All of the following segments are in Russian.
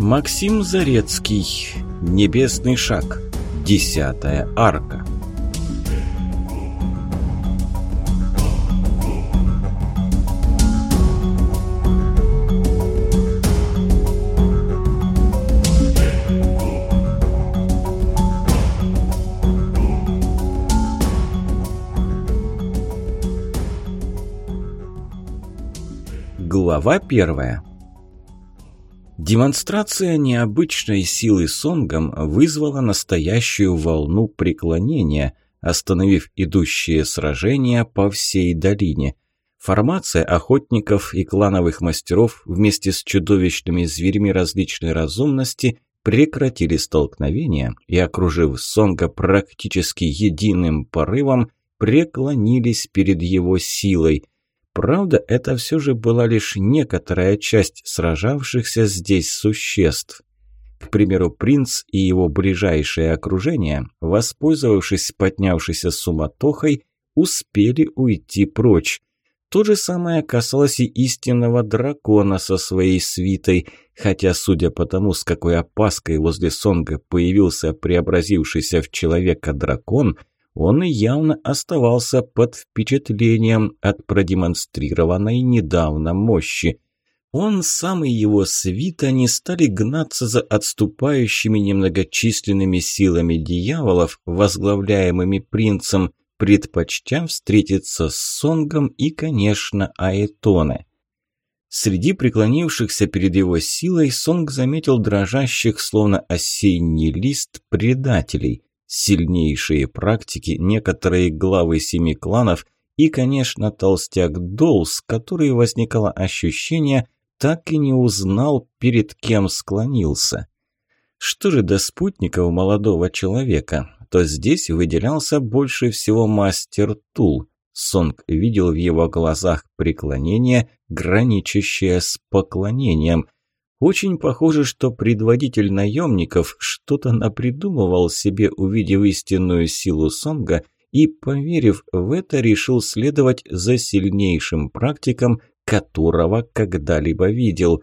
Максим Зарецкий. Небесный шаг. Десятая арка. Глава первая. Демонстрация необычной силы Сонгом вызвала настоящую волну преклонения, остановив идущие сражения по всей долине. Формация охотников и клановых мастеров вместе с чудовищными зверями различной разумности прекратили столкновение и, окружив Сонга практически единым порывом, преклонились перед его силой – Правда, это все же была лишь некоторая часть сражавшихся здесь существ. К примеру, принц и его ближайшее окружение, воспользовавшись поднявшейся суматохой, успели уйти прочь. То же самое касалось и истинного дракона со своей свитой, хотя, судя по тому, с какой опаской возле Сонга появился преобразившийся в человека дракон, он явно оставался под впечатлением от продемонстрированной недавно мощи. Он сам и его свита не стали гнаться за отступающими немногочисленными силами дьяволов, возглавляемыми принцем, предпочтя встретиться с Сонгом и, конечно, Аэтоне. Среди преклонившихся перед его силой Сонг заметил дрожащих, словно осенний лист, предателей – сильнейшие практики, некоторые главы семи кланов и, конечно, толстяк Долс, который возникало ощущение, так и не узнал, перед кем склонился. Что же до спутников молодого человека, то здесь выделялся больше всего мастер Тул. Сонг видел в его глазах преклонение, граничащее с поклонением – очень похоже, что предводитель наемников что-то напридумывал себе, увидев истинную силу Сонга, и, поверив в это, решил следовать за сильнейшим практиком, которого когда-либо видел.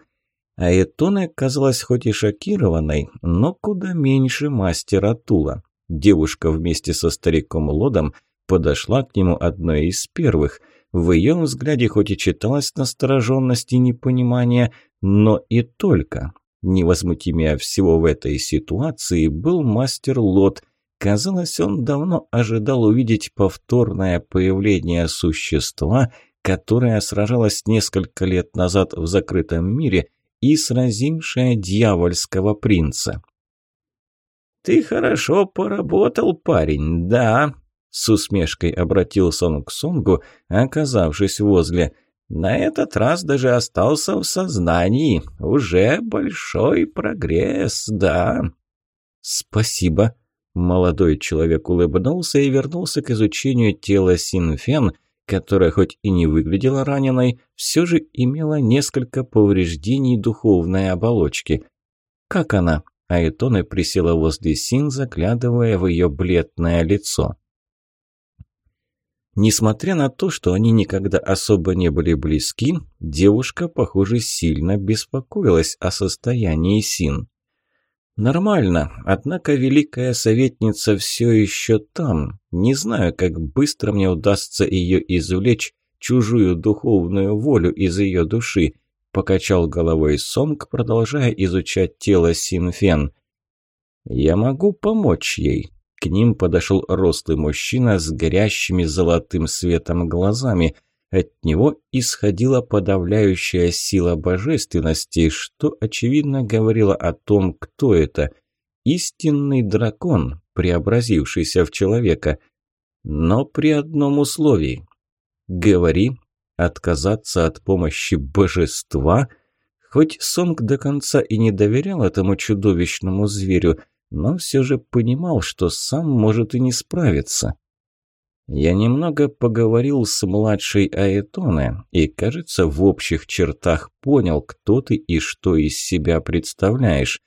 А Этоне казалась хоть и шокированной, но куда меньше мастера Тула. Девушка вместе со стариком Лодом подошла к нему одной из первых – в ее взгляде хоть и читалась настороженность и непонимание, но и только. Невозмутимее всего в этой ситуации был мастер Лот. Казалось, он давно ожидал увидеть повторное появление существа, которое сражалось несколько лет назад в закрытом мире и сразившее дьявольского принца. «Ты хорошо поработал, парень, да», с усмешкой обратился он к Сунгу, оказавшись возле. «На этот раз даже остался в сознании. Уже большой прогресс, да?» «Спасибо». Молодой человек улыбнулся и вернулся к изучению тела Синфен, которая хоть и не выглядела раненой, все же имела несколько повреждений духовной оболочки. «Как она?» Айтона присела возле Син, заглядывая в ее бледное лицо. Несмотря на то, что они никогда особо не были близки, девушка, похоже, сильно беспокоилась о состоянии Син. Нормально, однако великая советница все еще там. Не знаю, как быстро мне удастся ее извлечь, чужую духовную волю из ее души, покачал головой Сонг, продолжая изучать тело Синфен. Я могу помочь ей, к ним подошел рослый мужчина с горящими золотым светом глазами. От него исходила подавляющая сила божественности, что, очевидно, говорило о том, кто это. Истинный дракон, преобразившийся в человека. Но при одном условии. Говори, отказаться от помощи божества? Хоть Сонг до конца и не доверял этому чудовищному зверю – но все же понимал, что сам может и не справиться. Я немного поговорил с младшей Аэтоне и, кажется, в общих чертах понял, кто ты и что из себя представляешь.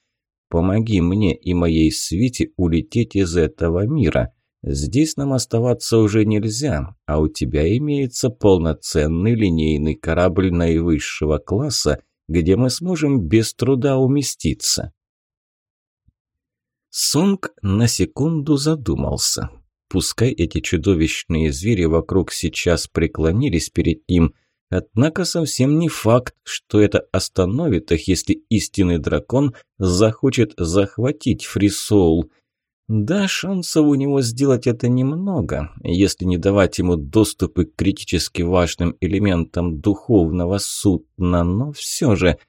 Помоги мне и моей свите улететь из этого мира. Здесь нам оставаться уже нельзя, а у тебя имеется полноценный линейный корабль наивысшего класса, где мы сможем без труда уместиться. Сонг на секунду задумался. Пускай эти чудовищные звери вокруг сейчас преклонились перед ним, однако совсем не факт, что это остановит их, если истинный дракон захочет захватить Фрисоул. Да, шансов у него сделать это немного, если не давать ему доступы к критически важным элементам духовного судна, но все же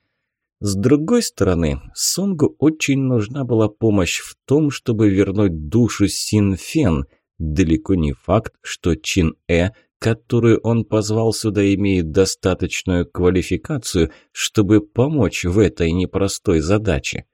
с другой стороны, Сонгу очень нужна была помощь в том, чтобы вернуть душу Синфен. Далеко не факт, что Чин Э, которую он позвал сюда, имеет достаточную квалификацию, чтобы помочь в этой непростой задаче.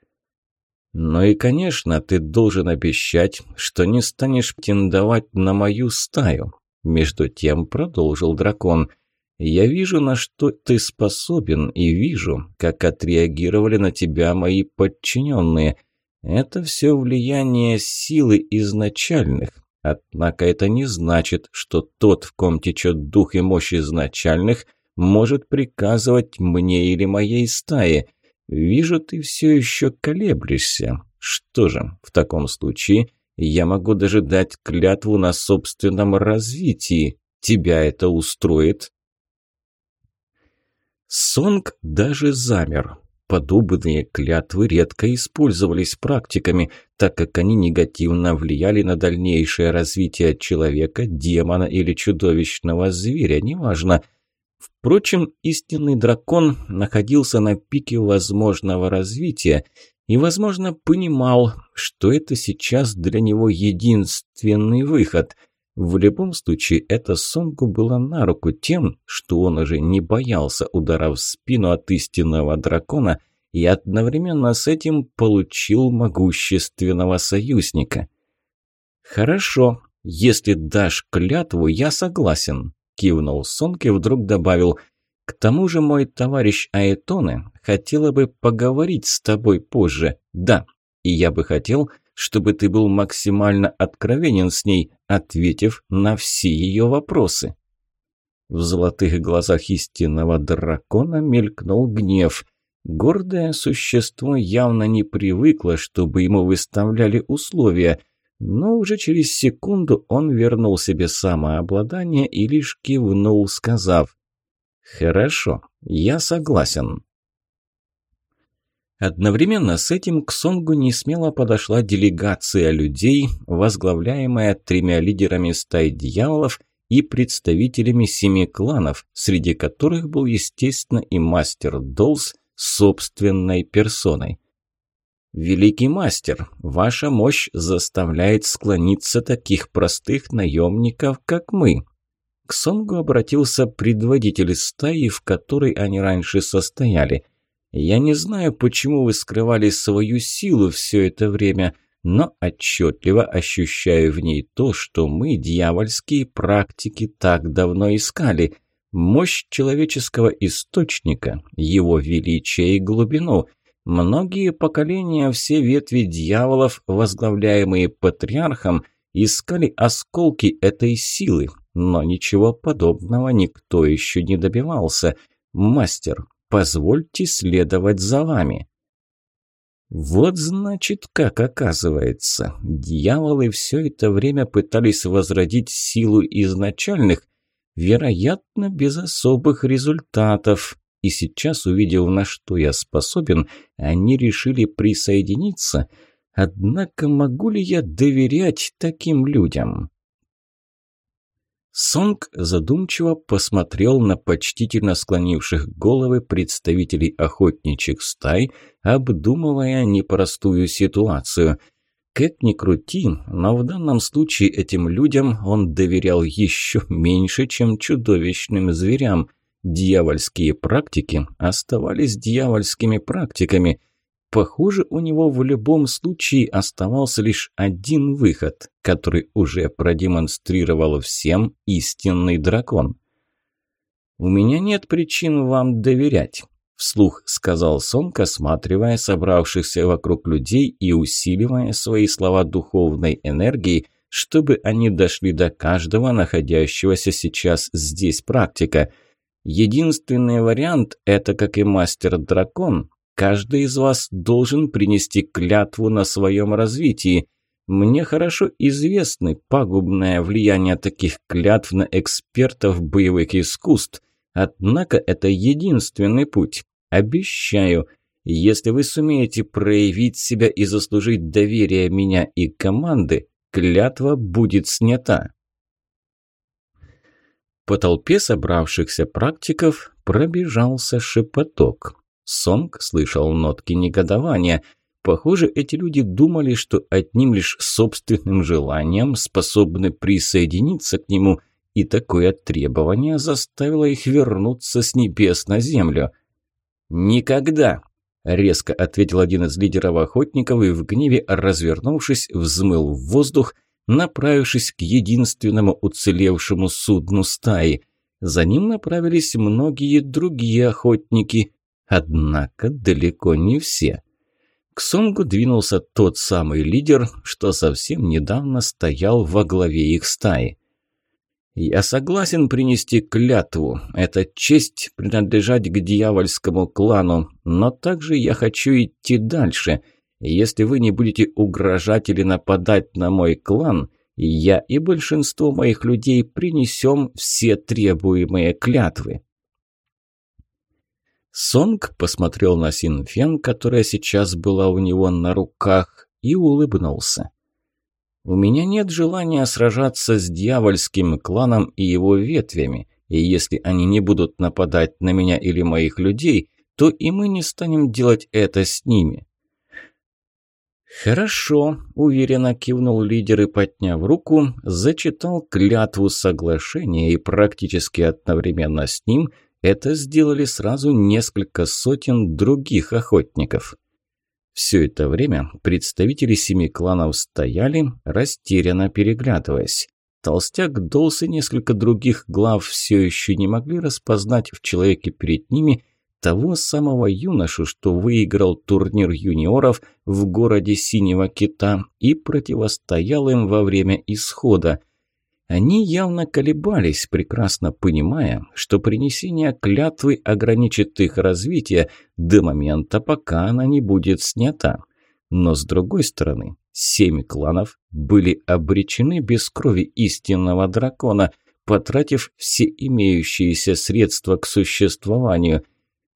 Ну и, конечно, ты должен обещать, что не станешь претендовать на мою стаю. Между тем продолжил дракон – я вижу, на что ты способен, и вижу, как отреагировали на тебя мои подчиненные. Это все влияние силы изначальных. Однако это не значит, что тот, в ком течет дух и мощь изначальных, может приказывать мне или моей стае. Вижу, ты все еще колеблешься. Что же, в таком случае я могу даже дать клятву на собственном развитии. Тебя это устроит?» Сонг даже замер. Подобные клятвы редко использовались практиками, так как они негативно влияли на дальнейшее развитие человека, демона или чудовищного зверя, неважно. Впрочем, истинный дракон находился на пике возможного развития и, возможно, понимал, что это сейчас для него единственный выход – в любом случае, эта Сонгу была на руку тем, что он уже не боялся удара в спину от истинного дракона и одновременно с этим получил могущественного союзника. «Хорошо, если дашь клятву, я согласен», – кивнул Сонг и вдруг добавил – к тому же мой товарищ Аэтоне хотела бы поговорить с тобой позже, да, и я бы хотел, чтобы ты был максимально откровенен с ней, ответив на все ее вопросы. В золотых глазах истинного дракона мелькнул гнев. Гордое существо явно не привыкло, чтобы ему выставляли условия, но уже через секунду он вернул себе самообладание и лишь кивнул, сказав «Хорошо, я согласен». Одновременно с этим к Сонгу несмело подошла делегация людей, возглавляемая тремя лидерами стаи дьяволов и представителями семи кланов, среди которых был, естественно, и мастер Долс собственной персоной. «Великий мастер, ваша мощь заставляет склониться таких простых наемников, как мы». К Сонгу обратился предводитель стаи, в которой они раньше состояли – я не знаю, почему вы скрывали свою силу все это время, но отчетливо ощущаю в ней то, что мы, дьявольские практики, так давно искали. Мощь человеческого источника, его величие и глубину. Многие поколения, все ветви дьяволов, возглавляемые патриархом, искали осколки этой силы, но ничего подобного никто еще не добивался. Мастер, Позвольте следовать за вами». Вот значит, как оказывается, дьяволы все это время пытались возродить силу изначальных, вероятно, без особых результатов. И сейчас, увидев, на что я способен, они решили присоединиться. Однако могу ли я доверять таким людям? Сонг задумчиво посмотрел на почтительно склонивших головы представителей охотничьих стай, обдумывая непростую ситуацию. Как ни крути, но в данном случае этим людям он доверял еще меньше, чем чудовищным зверям. Дьявольские практики оставались дьявольскими практиками, Похоже, у него в любом случае оставался лишь один выход, который уже продемонстрировал всем истинный дракон. «У меня нет причин вам доверять», – вслух сказал Сонг, осматривая собравшихся вокруг людей и усиливая свои слова духовной энергией, чтобы они дошли до каждого находящегося сейчас здесь практика. Единственный вариант – это, как и мастер-дракон, Каждый из вас должен принести клятву на своем развитии. Мне хорошо известны пагубное влияние таких клятв на экспертов боевых искусств. Однако это единственный путь. Обещаю, если вы сумеете проявить себя и заслужить доверие меня и команды, клятва будет снята. По толпе собравшихся практиков пробежался шепоток. Сонг слышал нотки негодования. Похоже, эти люди думали, что одним лишь собственным желанием способны присоединиться к нему, и такое требование заставило их вернуться с небес на землю. «Никогда!» – резко ответил один из лидеров охотников и в гневе, развернувшись, взмыл в воздух, направившись к единственному уцелевшему судну стаи. За ним направились многие другие охотники – Однако далеко не все. К Сонгу двинулся тот самый лидер, что совсем недавно стоял во главе их стаи. «Я согласен принести клятву. Это честь принадлежать к дьявольскому клану. Но также я хочу идти дальше. Если вы не будете угрожать или нападать на мой клан, я и большинство моих людей принесем все требуемые клятвы». Сонг посмотрел на Синфен, которая сейчас была у него на руках, и улыбнулся. «У меня нет желания сражаться с дьявольским кланом и его ветвями, и если они не будут нападать на меня или моих людей, то и мы не станем делать это с ними». «Хорошо», – уверенно кивнул лидер и, подняв руку, зачитал клятву соглашения и практически одновременно с ним – это сделали сразу несколько сотен других охотников. Все это время представители семи кланов стояли, растерянно переглядываясь. Толстяк Долс и несколько других глав все еще не могли распознать в человеке перед ними того самого юношу, что выиграл турнир юниоров в городе Синего Кита и противостоял им во время исхода – они явно колебались, прекрасно понимая, что принесение клятвы ограничит их развитие до момента, пока она не будет снята. Но с другой стороны, семь кланов были обречены без крови истинного дракона, потратив все имеющиеся средства к существованию.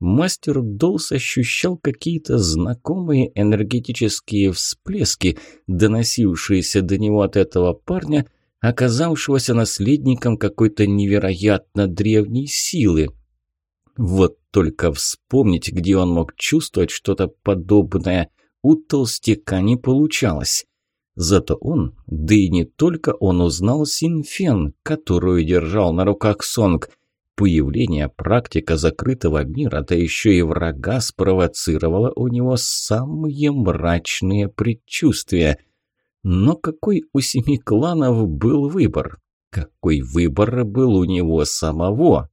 Мастер Долс ощущал какие-то знакомые энергетические всплески, доносившиеся до него от этого парня – оказавшегося наследником какой-то невероятно древней силы. Вот только вспомнить, где он мог чувствовать что-то подобное, у толстяка не получалось. Зато он, да и не только он узнал Синфен, которую держал на руках Сонг. Появление практика закрытого мира, да еще и врага, спровоцировало у него самые мрачные предчувствия – но какой у семи кланов был выбор? Какой выбор был у него самого?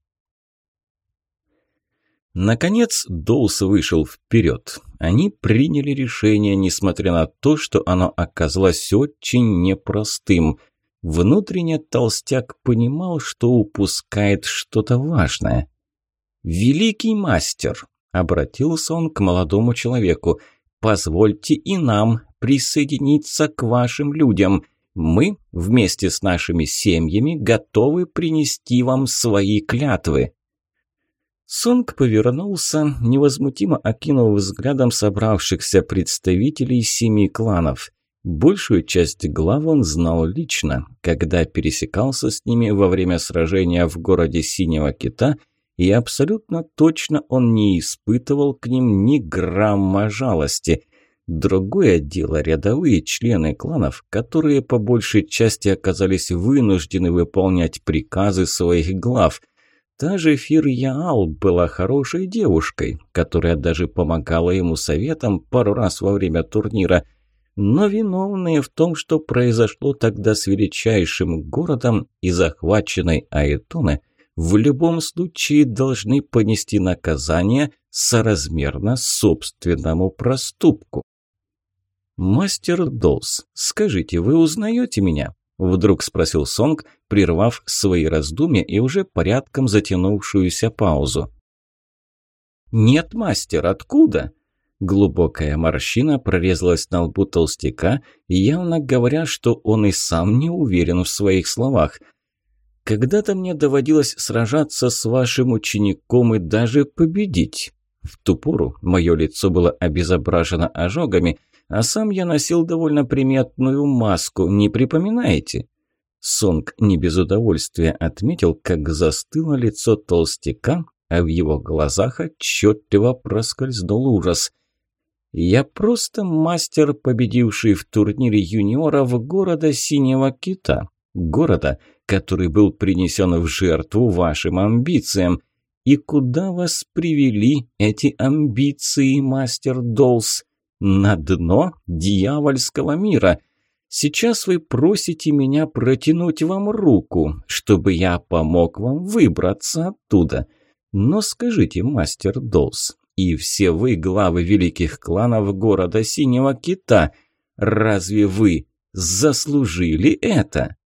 Наконец Доус вышел вперед. Они приняли решение, несмотря на то, что оно оказалось очень непростым. Внутренне толстяк понимал, что упускает что-то важное. «Великий мастер!» – обратился он к молодому человеку. «Позвольте и нам присоединиться к вашим людям. Мы вместе с нашими семьями готовы принести вам свои клятвы». Сунг повернулся, невозмутимо окинув взглядом собравшихся представителей семи кланов. Большую часть глав он знал лично, когда пересекался с ними во время сражения в городе Синего Кита, и абсолютно точно он не испытывал к ним ни грамма жалости – Другое дело – рядовые члены кланов, которые по большей части оказались вынуждены выполнять приказы своих глав. Та же Фир Яал была хорошей девушкой, которая даже помогала ему советом пару раз во время турнира. Но виновные в том, что произошло тогда с величайшим городом и захваченной Айтоне, в любом случае должны понести наказание соразмерно собственному проступку. «Мастер Доус, скажите, вы узнаете меня?» – вдруг спросил Сонг, прервав свои раздумья и уже порядком затянувшуюся паузу. «Нет, мастер, откуда?» Глубокая морщина прорезалась на лбу толстяка, явно говоря, что он и сам не уверен в своих словах. «Когда-то мне доводилось сражаться с вашим учеником и даже победить. В ту пору мое лицо было обезображено ожогами – а сам я носил довольно приметную маску, не припоминаете?» Сонг не без удовольствия отметил, как застыло лицо толстяка, а в его глазах отчетливо проскользнул ужас. «Я просто мастер, победивший в турнире юниоров города Синего Кита, города, который был принесен в жертву вашим амбициям. И куда вас привели эти амбиции, мастер Долс?» на дно дьявольского мира. Сейчас вы просите меня протянуть вам руку, чтобы я помог вам выбраться оттуда. Но скажите, мастер Долс, и все вы главы великих кланов города Синего Кита, разве вы заслужили это?»